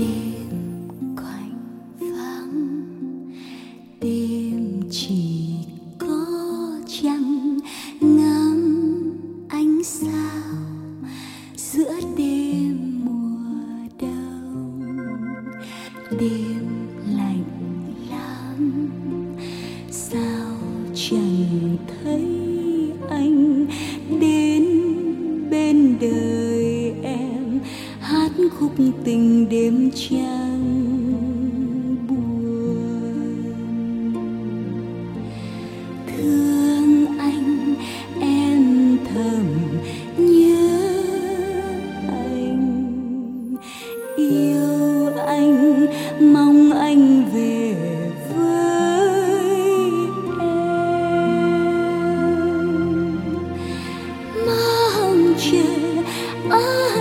Yeah. hát khúc tình đêm trăng buồn. Thương anh, em thầm nhớ anh. Yêu anh, mong anh về với em. Mong chờ anh